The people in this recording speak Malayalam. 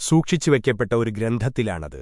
സൂക്ഷിച്ചുവെക്കപ്പെട്ട ഒരു ഗ്രന്ഥത്തിലാണത്